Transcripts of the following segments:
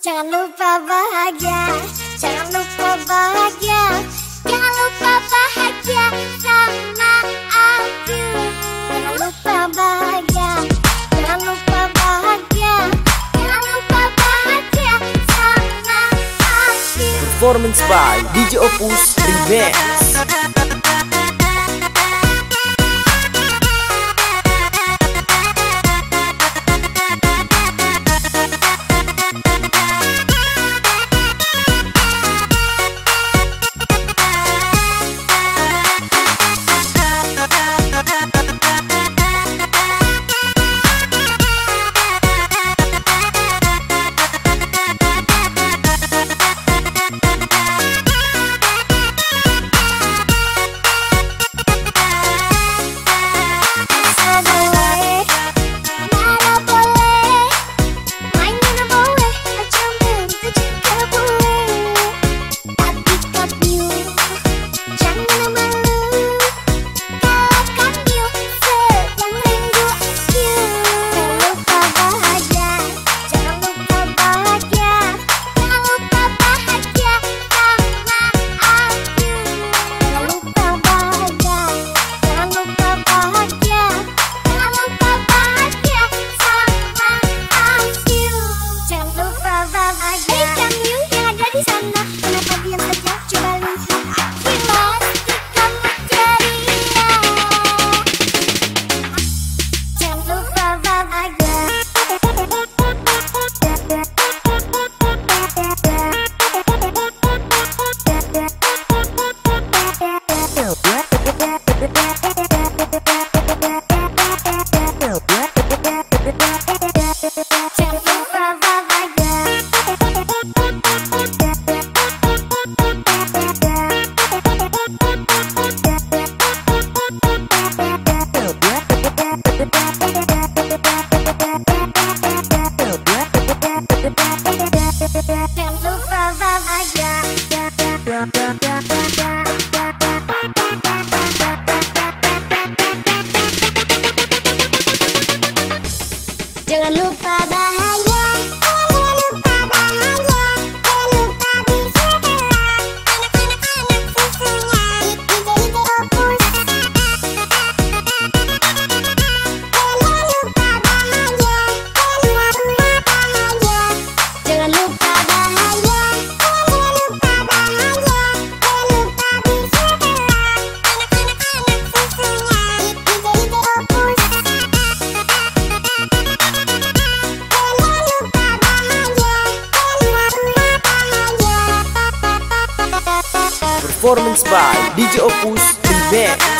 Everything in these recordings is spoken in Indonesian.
Jangan lupa bahagia, jangan lupa bahagia, jangan lupa bahagia sama aku. Jangan lupa bahagia, jangan lupa bahagia, jangan lupa bahagia sama aku. Performance by DJ Opus Remix. Bamboo, blah, blah, blah, yeah. performance by DJ Opus The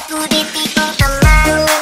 aku ditikung temanmu